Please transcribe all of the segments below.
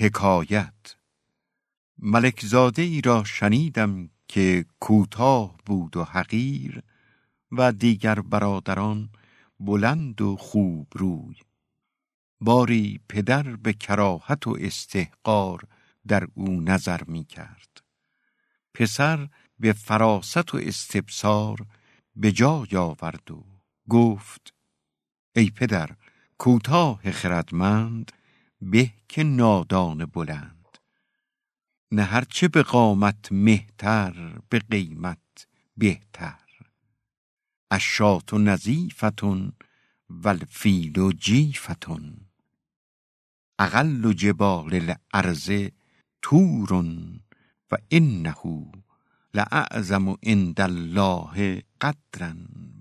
حکایت. ملکزاده ای را شنیدم که کوتاه بود و حقیر و دیگر برادران بلند و خوب روی. باری پدر به کراهت و استحقار در او نظر می کرد پسر به فراست و استبصار به جای آورد و گفت ای پدر کوتاه خردمند به که نادان بلند. نه هرچه به قامت مهتر به قیمت بهتر. الشات نظیفتون و الفیل جیفتون. اقل جبال الارض طور و انه لاعظم عند الله قدرا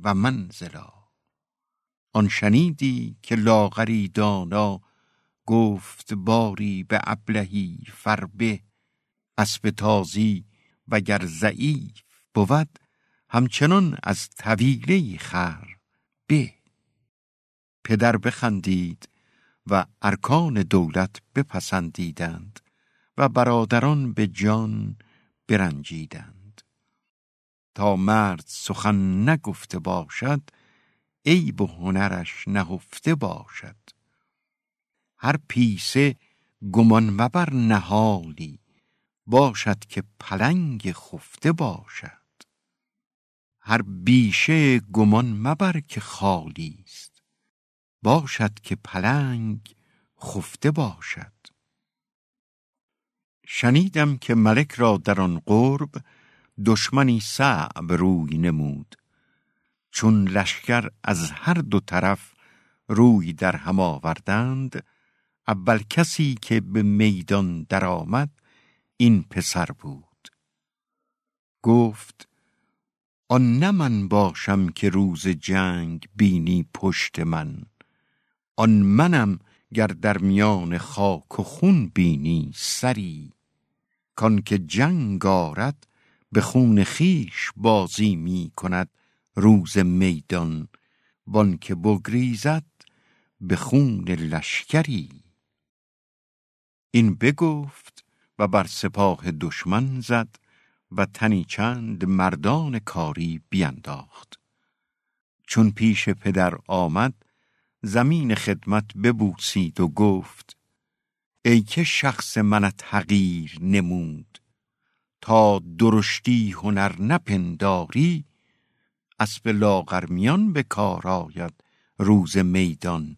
و منزلا. آن شنیدی که لاغری دانا گفت باری به ابلهی فربه اسب تازی وگر ضعیف بود همچنان از طویله خر به. پدر بخندید و ارکان دولت بپسندیدند و برادران به جان برنجیدند. تا مرد سخن نگفته باشد عیب و هنرش نهفته باشد. هر پیسه گمان مبر نهالی باشد که پلنگ خفته باشد. هر بیشه گمان مبر که خالی است باشد که پلنگ خفته باشد. شنیدم که ملک را در آن قرب دشمنی صعب روی نمود. چون لشکر از هر دو طرف روی در هم آوردند اول کسی که به میدان درآمد این پسر بود. گفت آن نه من باشم که روز جنگ بینی پشت من. آن منم گر در میان خاک و خون بینی سری. کان که جنگ آرد به خون خیش بازی می کند روز میدان. وان که بگریزد به خون لشکری. این بگفت و بر سپاه دشمن زد و تنی چند مردان کاری بینداخت. چون پیش پدر آمد زمین خدمت ببوسید و گفت ای که شخص منت حقیر نمود تا درشتی هنر نپنداری اسب لاغرمیان به کار آید روز میدان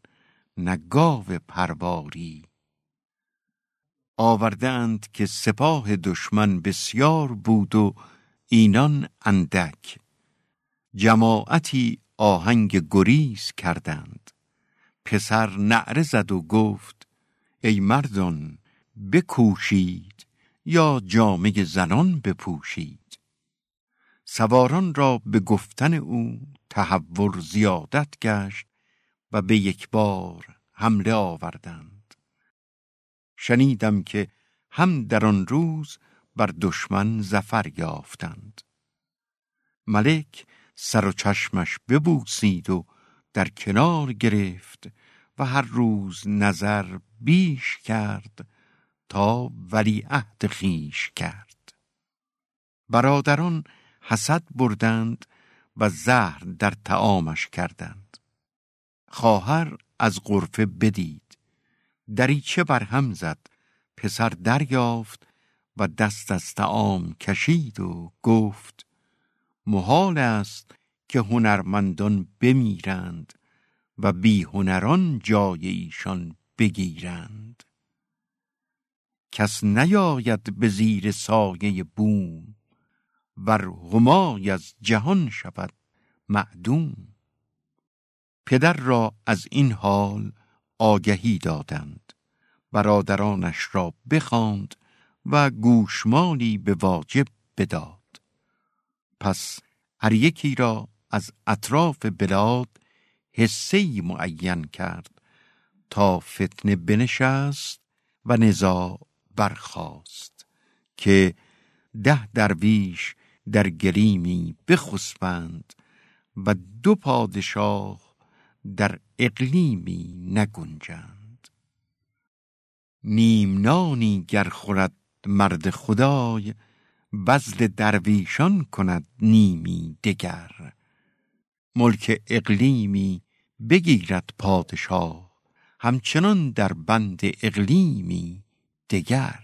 نه گاو پرواری. آوردند که سپاه دشمن بسیار بود و اینان اندک. جماعتی آهنگ گریز کردند. پسر نعره زد و گفت ای مردان بکوشید یا جامه زنان بپوشید. سواران را به گفتن او تهور زیادت گشت و به یک بار حمله آوردند. شنیدم که هم در آن روز بر دشمن زفر یافتند. ملک سر و چشمش ببوسید و در کنار گرفت و هر روز نظر بیش کرد تا ولی عهد خیش کرد. برادران حسد بردند و زهر در تعامش کردند. خواهر از غرفه بدید. دریچه بر هم زد پسر دریافت و دست از تعام کشید و گفت محال است که هنرمندان بمیرند و بی هنران جای ایشان بگیرند. کس نیاید به زیر سایه بوم ور همای از جهان شود معدوم. پدر را از این حال آگهی دادند. برادرانش را بخواند و گوشمالی به واجب بداد. پس هر یکی را از اطراف بلاد حسه معین کرد تا فتنه بنشست و نزاع برخاست که ده درویش در گلیمی بخسبند و دو پادشاه در اقلیمی نگنجند. نیمنانی گر خورد مرد خدای بزل درویشان کند نیمی دگر. ملک اقلیمی بگیرد پادشاه همچنان در بند اقلیمی دگر.